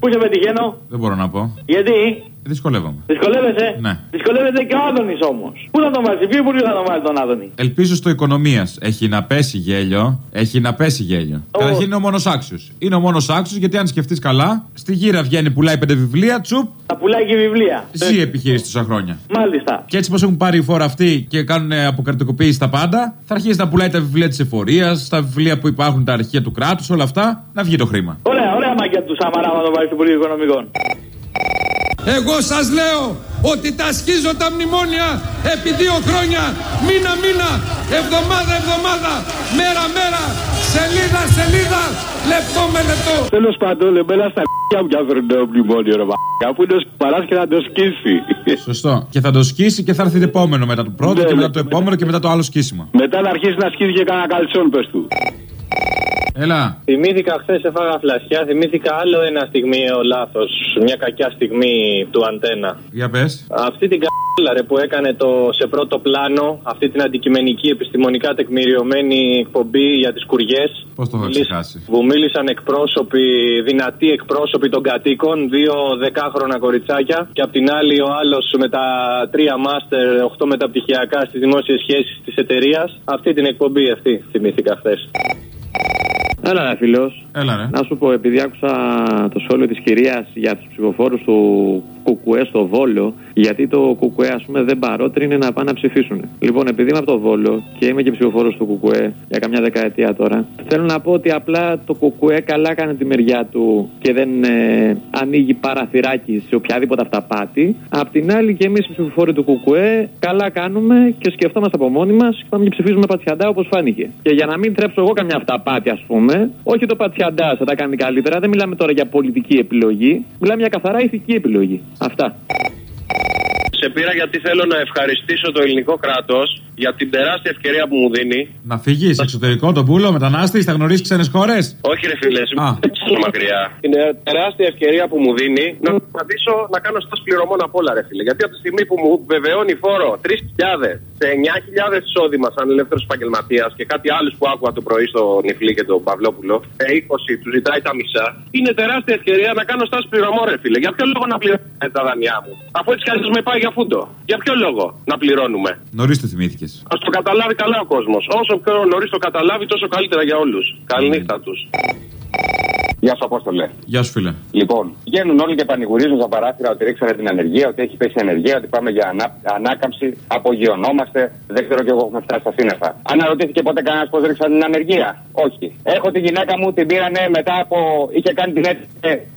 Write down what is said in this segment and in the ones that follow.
Πού σε πετυχαίνω, Δεν μπορώ να πω. γιατί; Δυσκολεύομαι. δυσκολεύεσαι; Ναι. Δυσκολεύεται και ο Άδωνης όμως. Πού θα τον βάλεις, ποιο υπουργείο θα τον βάλει τον Άδωνη; Ελπίζω στο οικονομίας. Έχει να πέσει γέλιο. Έχει να πέσει γέλιο. Καταρχήν είναι ο μόνος άξιος. Είναι ο μόνος άξιος γιατί αν σκεφτείς καλά, στη γύρα βγαίνει, πουλάει πέντε βιβλία, τσουπ, Θα πουλάει και βιβλία. ζει η επιχείρηση τόσα χρόνια. Μάλιστα. Και έτσι πώ έχουν πάρει η φόρα αυτή και κάνουν αποκρατικοποίηση τα πάντα, θα αρχίσει να πουλάει τα βιβλία της εφορίας, τα βιβλία που υπάρχουν, τα αρχεία του κράτους, όλα αυτά, να βγει το χρήμα. Ωραία, ωραία μαγιά του Σαμαρά να τον βάλει στο Υπουργείο Οικονομικών. Εγώ σας λέω ότι τα σκίζω τα μνημόνια επί δύο χρόνια, μήνα μήνα, εβδομάδα εβδομάδα, μέρα μέρα, σελίδα σελίδα, λεπτό με λεπτό. Τέλος πάντων, εμένα στα πια μου διαφέρουν το μνημόνιο, ρε μαλάκα. Αφού είναι παράς και να το σκίσει. Σωστό. Και θα το σκίσει και θα έρθει το επόμενο μετά το πρώτο Ναι, και ναι. μετά το επόμενο και μετά το άλλο σκίσιμο. Μετά να αρχίσει να σκίσει και κανένα καλτσόν, πες του. Έλα. Θυμήθηκα χθες έφαγα φλασιά, θυμήθηκα άλλο ένα στιγμίο λάθος. Μια κακιά στιγμή του αντένα. Για πες. Αυτή την κα***λα ρε που έκανε το σε πρώτο πλάνο, αυτή την αντικειμενική επιστημονικά τεκμηριωμένη εκπομπή για τις κουριές. Πώς το έχω ξεχάσει; Που μίλησαν εκπρόσωποι, δυνατοί εκπρόσωποι των κατοίκων, δύο δεκάχρονα κοριτσάκια. Και απ' την άλλη ο άλλος με τα τρία μάστερ, οχτώ μεταπτυχιακά στις δημόσιες σχέσεις της εταιρείας. Αυτή την εκπομπή αυτή θυμήθηκα χθες. Έλα, ρε φίλος. Έλα, ρε. Να σου πω, επειδή άκουσα το σχόλιο της κυρίας για τους ψηφοφόρους του Κουκουέ στο Βόλο, γιατί το Κουκουέ, ας πούμε, δεν παρότρινε να πάνε να ψηφίσουν. Λοιπόν, επειδή είμαι από το Βόλο και είμαι και ψηφοφόρος του Κουκουέ για καμιά δεκαετία τώρα, θέλω να πω ότι απλά το Κουκουέ καλά κάνει τη μεριά του και δεν ε, ανοίγει παραθυράκι σε οποιαδήποτε αυταπάτη. Απ' την άλλη, και εμείς οι ψηφοφόροι του Κουκουέ καλά κάνουμε και σκεφτόμαστε από μόνοι μας και πάμε και ψηφίζουμε πατσιαντά όπως φάνηκε. Και για να μην τρέψω εγώ καμιά αυταπάτη, ας πούμε, όχι το πατσιαντά θα τα κάνει καλύτερα, δεν μιλάμε τώρα για πολιτική επιλογή, μιλάμε για καθαρά ηθική επιλογή. Αυτά. Σε πήρα γιατί θέλω να ευχαριστήσω το ελληνικό κράτος για την τεράστια ευκαιρία που μου δίνει. Να φύγεις εξωτερικό τον πούλο, μετανάστης, θα γνωρίσει ξένες χώρες; Όχι, ρε φίλε, Α. δεν ξέρω μακριά. Είναι τεράστια ευκαιρία που μου δίνει να προσπαθήσω να κάνω στάση πληρωμών απ' όλα, ρε φίλε. Γιατί από τη στιγμή που μου βεβαιώνει φόρο 3.000 σε 9.000 εισόδημα σαν ελεύθερος επαγγελματίας και κάτι άλλο που άκουγα το πρωί στο Νιφλί και τον Παυλόπουλο, σε 20 τους ζητάει τα μισά, είναι τεράστια ευκαιρία να κάνω στάση πληρωμών, ρε φίλε. Για ποιο λόγο να πληρώνω τα δανειά μου, αφού έτσι κι αλλιώς με πάει για φούντο. Για ποιο λόγο να πληρώνουμε. Νωρίς το θυμήθηκες. Α το καταλάβει καλά ο κόσμος. Όσο πιο νωρίς το καταλάβει, τόσο καλύτερα για όλους. Καληνύχτα τους. Γεια σου, Απόστολε. Γεια σου, φίλε. Λοιπόν, βγαίνουν όλοι και πανηγουρίζουν στα παράθυρα ότι ρίξανε την ανεργία, ότι έχει πέσει η ανεργία, ότι πάμε για ανά, ανάκαμψη, απογειωνόμαστε. Δεν ξέρω κι εγώ έχουμε φτάσει στα σύννεφα. Αναρωτήθηκε ποτέ κανένας πώς ρίξανε την ανεργία; Όχι. Έχω τη γυναίκα μου, την πήρανε μετά από. είχε κάνει την αίτηση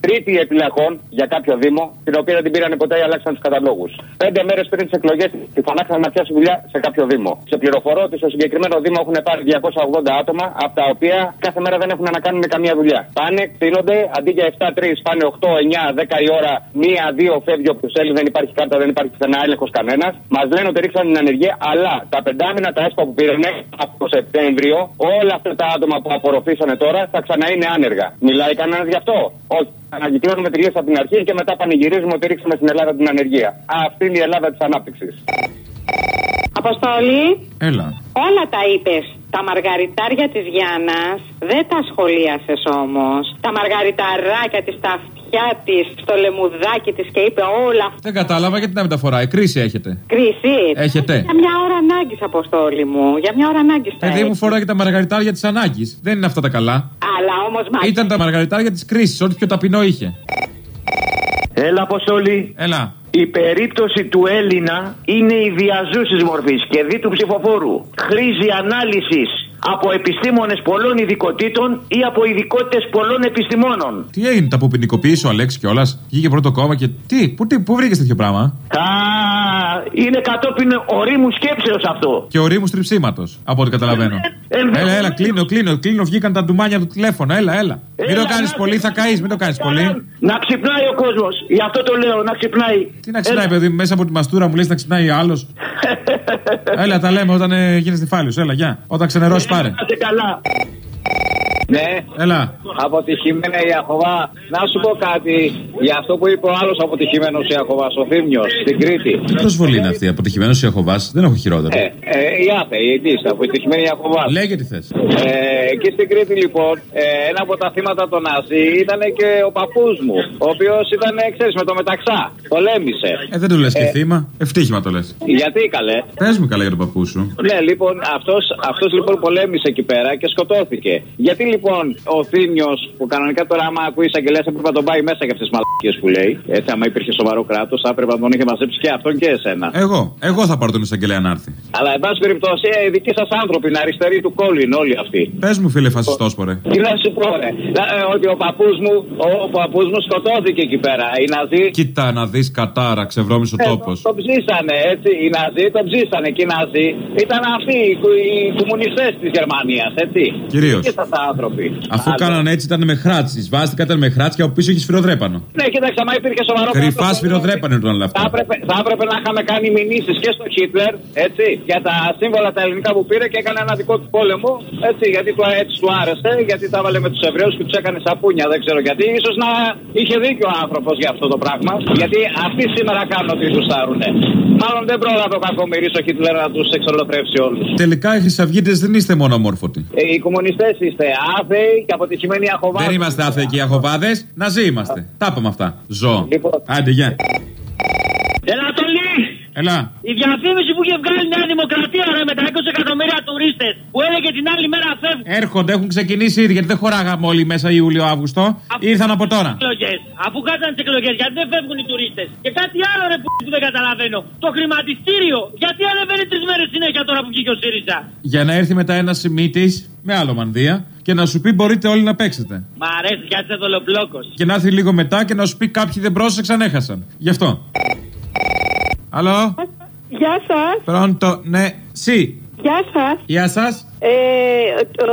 τρίτη επιλαχών για κάποιο Δήμο, την οποία δεν την πήρανε ποτέ ή αλλάξαν τους καταλόγους. Πέντε μέρες πριν τις εκλογές τη φανάξαν να πιάσει δουλειά σε κάποιο Δήμο. Σε πληροφορώ ότι στο συγκεκριμένο Δήμο έχουν πάρει 280 άτομα, από τα οποία κάθε μέρα δεν έχουν να κάνουν καμία δουλειά. Πάνε, κτείνονται, αντί για 7-3 πάνε 8, 9, 10 η ώρα, μία-δύο φεύγει όποιο θέλει, δεν υπάρχει κάρτα, δεν υπάρχει πουθενά έλεγχος κανένας. Μας λένε ότι ρίξαν την ανεργία, αλλά τα πεντάμινα τα έσπα που πήραν από το Σεπτέμβριο, όλα αυτά τα άτομα που απορροφήσανε τώρα θα ξανά είναι άνεργα. Μιλάει κανένας γι' αυτό; Όχι. Ανακυκλώνουμε τη λύση από την αρχή και μετά πανηγυρίζουμε ότι ρίξαμε στην Ελλάδα την ανεργία. Αυτή είναι η Ελλάδα της ανάπτυξης. Αποστολή, Έλα. όλα τα είπες. Τα μαργαριτάρια της Γιάννας δεν τα σχολίασες όμως. Τα μαργαριταράκια της, τα αυτιά της, στο λεμουδάκι της και είπε όλα αυτά. Δεν κατάλαβα γιατί να μεταφοράει. Κρίση έχετε. Κρίση. Έχετε. Για μια ώρα ανάγκης, Αποστόλη μου. Για μια ώρα ανάγκης. Παιδί μου φοράει και τα μαργαριτάρια της ανάγκης. Δεν είναι αυτά τα καλά. Αλλά όμως μα. Ήταν τα μαργαριτάρια της κρίσης, ό,τι πιο ταπεινό είχε. Έλα, Αποστολή. Έλα. Η περίπτωση του Έλληνα είναι η διαζούσης μορφής και δι του ψηφοφόρου. Χρήζει ανάλυσης από επιστήμονες πολλών ειδικοτήτων ή από ειδικότητες πολλών επιστημόνων. Τι έγινε, τα που ποινικοποίησε ο Αλέξης κιόλας; Βγήκε πρώτο κόμμα και. Τι, πού, τι, πού βρήκες τέτοιο πράγμα; Α, είναι κατόπιν ορίμου σκέψεως αυτό. Και ορίμου τριψίματο, από ό,τι καταλαβαίνω. Ε, ε, Έλα, έλα, κλείνω, κλείνω, κλείνω. Βγήκαν τα ντουμάνια του τηλέφωνα. Έλα, έλα. Μην το Έλα, κάνεις να- πολύ, θα καείς, μην το κάνεις πολύ. Να ξυπνάει ο κόσμος. Γι' αυτό το λέω, να ξυπνάει. Τι να ξυπνάει, παιδί, μου, μέσα από τη μαστούρα μου λες να ξυπνάει άλλος. Έλα, τα λέμε όταν ε, γίνει νυφάλιο. Έλα, γεια. Όταν ξενερώσεις, πάρε. Να είστε καλά. Ναι. Έλα. Αποτυχημένα η Αχοβά. Να σου πω κάτι για αυτό που είπε ο άλλος αποτυχημένος η Αχοβά, ο Θήμιος, στην Κρήτη. Τι προσβολή είναι αυτή, αποτυχημένος η Αχοβά, δεν έχω χειρότερο. Ε, ε, η Άθε, η Εντίστα, αποτυχημένη η Αχοβά. Λέγε τι θες. Ε, εκεί στην Κρήτη λοιπόν, ε, ένα από τα θύματα των Ναζί ήταν και ο παππούς μου, ο οποίος ήταν, ξέρεις, με το μεταξά. Πολέμησε. Ε, δεν του λες και θύμα. Ευτύχημα το λες. Γιατί καλέ; Πες μου καλά για τον παππού σου. Ναι, λοιπόν, αυτός, αυτός λοιπόν πολέμησε εκεί πέρα και σκοτώθηκε. Γιατί λοιπόν ο Θήμιος, που κανονικά τώρα άμα ακούει εισαγγελέας έπρεπε να τον πάει μέσα για αυτές τις μαλακίες που λέει. Έτσι, άμα υπήρχε σοβαρό κράτος, θα έπρεπε να τον είχε μαζέψει και αυτόν και εσένα. Εγώ, εγώ θα πάρω τον εισαγγελέα να έρθει. Αλλά εν πάση περιπτώσει, ε, οι δικοί σας άνθρωποι, είναι αριστεροί του κόλλην όλοι αυτοί. Πες μου, φίλε φασιστός, πορε. Τι να σου πω, ρε. Να, ε, ότι ο παππούς μου, ο, ο παππούς μου σκοτώθηκε εκεί πέρα. Οι Ναζί. Κοίτα να δεις κατάρα, ξεβρώμησε ο Ε, τόπος. Το ψήσανε, έτσι. Οι Ναζί το ψήσανε και οι Ναζί ήταν αυτοί οι, οι κομμουνιστές της Γερμανίας, έτσι. Κυρίως. Και σας άνθρωποι. Αφού Αλλά- κάνανε έτσι ήταν με χράτση. Βάστηκα ήταν με χράτση και από πίσω έχεις σφυροδρέπανο. Ναι, κοίταξε, άμα υπήρχε σοβαρό Κρυφά κράτος, σφυροδρέπανο ήταν όλα Θα αυτά. έπρεπε, θα έπρεπε να είχαμε κάνει μηνύσεις και στο Χίτλερ, έτσι, για τα σύμβολα τα ελληνικά που πήρε και έκανε ένα δικό του πόλεμο, έτσι, γιατί του, έτσι του άρεσε, γιατί τα έβαλε με τους Εβραίους και τους έκανε σαπούνια, δεν ξέρω γιατί. σω να είχε δίκιο ο άνθρωπος για αυτό το πράγμα, γιατί αυτοί σήμερα κάνουν ότι τους σάρουνε. Μάλλον δεν πρόλαβε ο κακομοίρη ο Χίτλερ να τους εξολοθρεύσει όλους. Τελικά οι χρυσαυγίτες δεν είστε μόνο αμόρφωτοι. Ε, οι κομμουνιστές είστε άθεοι και αποτυχημένοι αχοβάδες. Δεν είμαστε άθεοι και αχοβάδες, να ζει είμαστε. Τα είπαμε αυτά. Ζω. Άντε, γεια. Ελατολή! Έλα. Η διαφήμιση που είχε βγάλει η Νέα Δημοκρατία ρε, με τα 20 εκατομμύρια τουρίστες που έλεγε την άλλη μέρα φεύγουν. Έρχονται, έχουν ξεκινήσει ήδη γιατί δεν χωράγαμε όλοι μέσα Ιούλιο-Αύγουστο. Ήρθαν από τώρα. Εκλογές. Αφού κάτσαν τις εκλογές, γιατί δεν φεύγουν οι τουρίστες. Και κάτι άλλο ρε που, που δεν καταλαβαίνω. Το χρηματιστήριο. Γιατί ανεβαίνει τρεις μέρες συνέχεια τώρα που βγήκε ο ΣΥΡΙΖΑ; Για να έρθει μετά ένα σημείτη με άλλο μανδύα και να σου πει μπορείτε όλοι να παίξετε. Μ' αρέσει γιατί είσαι δολοπλόκο. Και να έρθει λίγο μετά και να σου πει κάποιοι δεν πρόσεξαν, έχασαν. Γι' αυτό. Άλλο. Γεια σας. Πronto, ναι. Σι. Γεια σας. Γεια σας. Ε, το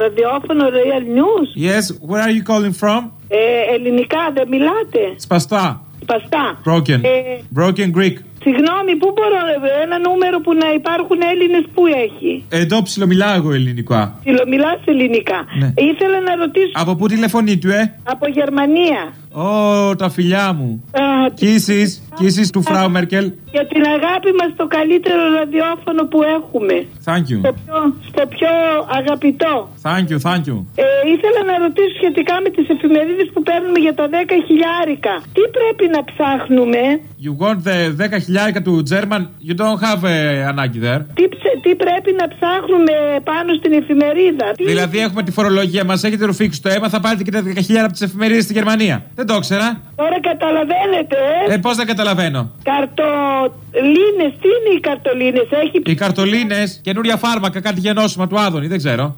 ραδιόφωνο Real News. Yes, where are you calling from? Ε, ελληνικά δεν μιλάτε. Σπαστά. Σπαστά. Broken. Ε, Broken Greek. συγγνώμη, πού μπορώ, ε, ένα νούμερο που να υπάρχουν Έλληνες που έχει; Εδώ ψιλομιλάω εγώ ελληνικά. Μιλάς ελληνικά. Ναι. Ήθελα να ρωτήσω Από πού τηλεφωνεί του, ε; από Γερμανία. Ω, τα φιλιά μου. Α, Κίσεις, κίσεις του Φράου Μέρκελ; για την αγάπη μας το καλύτερο ραδιόφωνο που έχουμε. Thank you. Στο πιο, στο πιο αγαπητό. Thank you, thank you. Ε, ήθελα να ρωτήσω σχετικά με τις εφημερίδες που παίρνουμε για τα 10 χιλιάρικα. Τι πρέπει να ψάχνουμε, You want the 10 χιλιάρικα του German, you don't have uh, ανάγκη there. τι, ψε- τι πρέπει να ψάχνουμε πάνω στην εφημερίδα; Τι... Δηλαδή έχουμε τη φορολογία μας, έχετε ρουφήξει το αίμα, θα πάρετε και τα 10 χιλιάρικα από τις εφημερίδες στη Γερμανία. Δεν το ήξερα. Τώρα καταλαβαίνετε, ε. Ε, πώς δεν καταλαβαίνω. Καρτολίνες, τι είναι οι καρτολίνες, έχει... Οι καρτολίνες, καινούρια φάρμακα, κάτι γενώσιμα του Άδωνη, δεν ξέρω.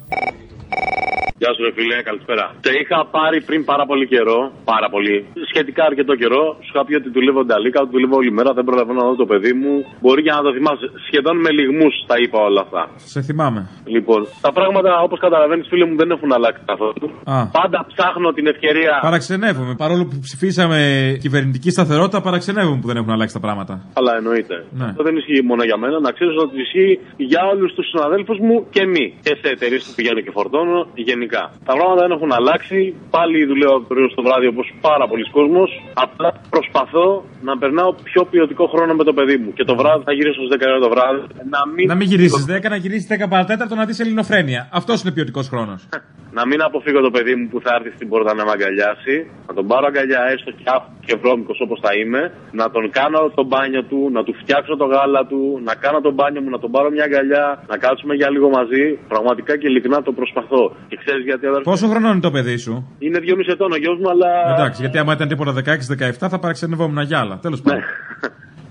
Γεια σου, ρε φίλε, καλησπέρα. Σε είχα πάρει πριν πάρα πολύ καιρό, πάρα πολύ, σχετικά αρκετό καιρό. Σου είχα πει ότι δουλεύω νταλίκα, ότι δουλεύω όλη μέρα, δεν προλαβαίνω να δω το παιδί μου. Μπορεί και να το θυμάσαι. Σχεδόν με λιγμούς τα είπα όλα αυτά. Σε θυμάμαι. Λοιπόν, τα πράγματα όπως καταλαβαίνεις, φίλε μου, δεν έχουν αλλάξει καθόλου. Α. Πάντα ψάχνω την ευκαιρία. Παραξενεύομαι. Παρόλο που ψηφίσαμε κυβερνητική σταθερότητα, παραξενεύομαι που δεν έχουν αλλάξει τα πράγματα. Αλλά εννοείται. Ναι. Αυτό δεν ισχύει μόνο για μένα. Να ξέρεις ότι ισχύει για όλους τους συναδέλφους μου και μη. Και σε εταιρείες που πηγαίνω και φορτώνω γενικά. Τα πράγματα δεν έχουν αλλάξει. Πάλι δουλεύω από το πρωί στο βράδυ όπως πάρα πολλοί κόσμος. Απλά προσπαθώ να περνάω πιο ποιοτικό χρόνο με το παιδί μου. Και το βράδυ θα γυρίσω στις 10 ώρα το βράδυ. Να μην, Να μην γυρίσεις 10, να γυρίσεις 10 παρατέταρτο να δεις ελληνοφρένεια. Αυτός είναι ποιοτικός χρόνος. να μην αποφύγω το παιδί μου που θα έρθει στην πόρτα να με αγκαλιάσει. Να τον πάρω αγκαλιά έστω και άφ και βρώμικος όπως θα είμαι. Να τον κάνω το μπάνιο του, να του φτιάξω το γάλα του, να κάνω το μπάνιο μου, να τον πάρω μια αγκαλιά, να κάτσουμε για λίγο μαζί. Πραγματικά και ειλικρινά το προσπαθώ. Και ξέρεις γιατί αδερφέ; Πόσο χρονών είναι το παιδί σου; Είναι 2,5 ετών ο γιος μου, αλλά. Εντάξει, γιατί άμα ήταν τίποτα 16-17 θα παραξενευόμουν για άλλα. Τέλος πάντων.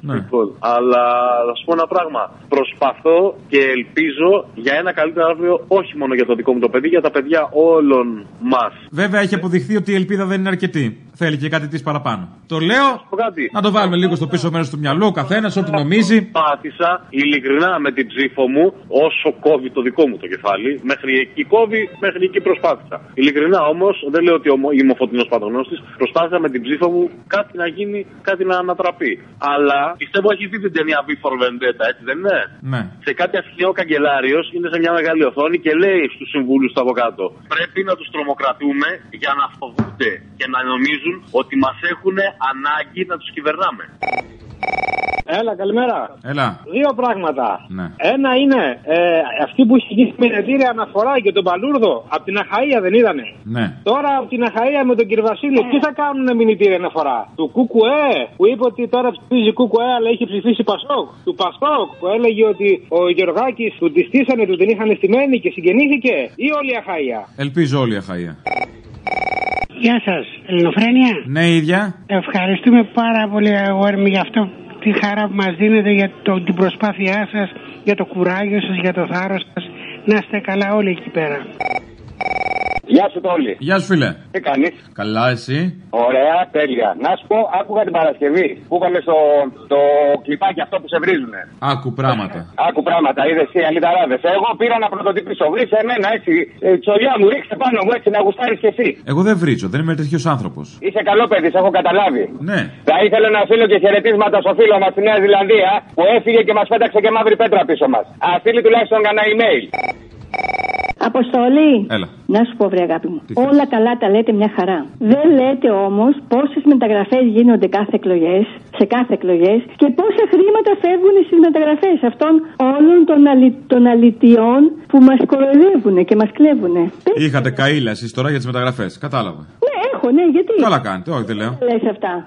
Ναι. Λοιπόν, αλλά θα σου πω ένα πράγμα. Προσπαθώ και ελπίζω για ένα καλύτερο αύριο, όχι μόνο για το δικό μου το παιδί, για τα παιδιά όλων μας. Βέβαια έχει αποδειχθεί ότι η ελπίδα δεν είναι αρκετή. Θέλει και κάτι της παραπάνω. Το λέω να το βάλουμε λίγο στο πίσω μέρος του μυαλού, ο καθένας ό,τι νομίζει. Πάτησα ειλικρινά με την ψήφο μου όσο κόβει το δικό μου το κεφάλι. Μέχρι εκεί κόβει, μέχρι εκεί προσπάθησα. Ειλικρινά όμως, δεν λέω ότι είμαι ο φωτεινός παντογνώστη, προσπάθησα με την ψήφο μου κάτι να γίνει, κάτι να ανατραπεί. Αλλά Πιστεύω έχει δει την ταινία V for Vendetta, έτσι δεν είναι; Ναι. Σε κάτι ασκηνό καγκελάριος είναι σε μια μεγάλη οθόνη και λέει στους συμβούλους του από κάτω: Πρέπει να τους τρομοκρατούμε για να φοβούνται και να νομίζουν ότι μας έχουν ανάγκη να τους κυβερνάμε. Έλα, καλημέρα. Έλα. Δύο πράγματα. Ναι. Ένα είναι ε, αυτή που έχει γίνει μηνετήρια αναφορά και τον Παλούρδο από την Αχαία δεν είδανε. Ναι. Τώρα από την Αχαία με τον κύριο Βασίλη, τι θα κάνουν μηνυτήρια αναφορά; Του Κουκουέ που είπε ότι τώρα ψηφίζει Κουκουέ αλλά είχε ψηφίσει Πασόκ. Του Πασόκ που έλεγε ότι ο Γεωργάκης του τη στήσανε, του την είχαν στημένη και συγγενήθηκε. Ή όλη η Αχαία; Ελπίζω όλη η Αχαία. Γεια σας, Ελληνοφρένια. Ναι, ίδια. Ευχαριστούμε πάρα πολύ, αγόρι μου, για αυτό τη χαρά που μας δίνετε, για το, την προσπάθειά σας, για το κουράγιο σας, για το θάρρος σας. Να είστε καλά όλοι εκεί πέρα. Γεια σου, Τόλι. Γεια σου, φίλε. Τι κάνεις; Καλά, εσύ; Ωραία, τέλεια. Να σου πω, άκουγα την Παρασκευή που είπαμε στο το κλιπάκι αυτό που σε βρίζουνε. Άκου πράγματα. Άκου πράγματα, είδες εσύ, αλυταράδες. Εγώ πήρα να πρωτοτυπήσω. Βρήσε εμένα έτσι. Ε, τσολιά μου, ρίξε πάνω μου έτσι να γουστάρεις κι εσύ. Εγώ δεν βρίζω, δεν είμαι τέτοιος άνθρωπος. Είσαι καλό παιδί, σε έχω καταλάβει. Ναι. Θα ήθελα να στείλω και χαιρετίσματα στο φίλο μας στη Νέα Ζηλανδία που έφυγε και μας πέταξε και μαύρη πέτρα πίσω μας. Α στείλει τουλάχιστον κανένα email. Αποστολή. Έλα. Να σου πω, βρε αγάπη μου. Όλα καλά τα λέτε μια χαρά. Δεν λέτε όμως πόσες μεταγραφές γίνονται κάθε εκλογές, σε κάθε εκλογές και πόσα χρήματα φεύγουν στις μεταγραφές αυτών όλων των, αλη, των αλητιών που μας κοροϊδεύουν και μας κλέβουν. Είχατε καήλα εσείς τώρα για τις μεταγραφές. Κατάλαβα. Ναι, έχω, ναι, γιατί; Καλά κάνετε, όχι δεν λέω. Λες αυτά.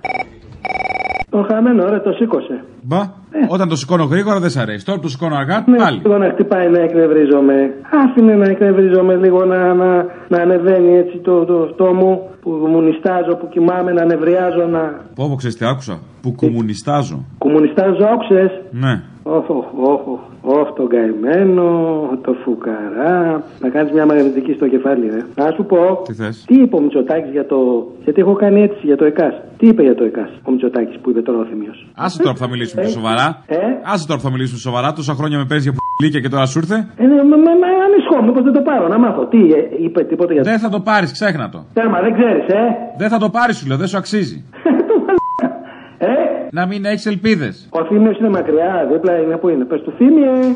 Το χαμένο, ρε, το σήκωσε. Μπα, όταν το σηκώνω γρήγορα δεν σ' αρέσει. Τώρα το σηκώνω αργά, Ναι, πάλι. λίγο να χτυπάει να εκνευρίζομαι. Άφηνε να εκνευρίζομαι λίγο να, να, να ανεβαίνει έτσι το, το αυτό μου που μου νιστάζω, που κοιμάμαι, να νευριάζω, να Πω, πω, ξέρεις τι άκουσα. Που κομμουνιστάζω. κομμουνιστάζω, άκουσες; Ναι. Όχ, όχ, όχ, όχ, όχ, τον καημένο, το φουκαρά. Να κάνεις μια μαγνητική στο κεφάλι, ρε. Να σου πω, Τι θες; τι είπε ο Μητσοτάκης για το... Γιατί έχω κάνει αίτηση για το ΕΚΑΣ. Τι είπε για το ΕΚΑΣ ο Μητσοτάκης που είπε τώρα ο Θημίος. Άσε τώρα που θα μιλήσουμε πιο σοβαρά. Ε; Άσε τώρα που θα μιλήσουμε σοβαρά. Τόσα χρόνια με παίρνει για πουλίκια και τώρα σου ήρθε. Ε, ναι, μα, μα, μα ανησυχώ, μήπως δεν το πάρω, να μάθω. Τι ε, είπε τίποτα για το... Δεν θα το πάρεις, ξέχνα το. Τέρμα, δεν ξέρεις, ε. Δεν θα το πάρεις, σου λέω, δεν σου αξίζει. Ε, Να μην έχεις ελπίδες. ο Θήμιος είναι μακριά, δίπλα είναι, πού είναι, πες του Θήμιε.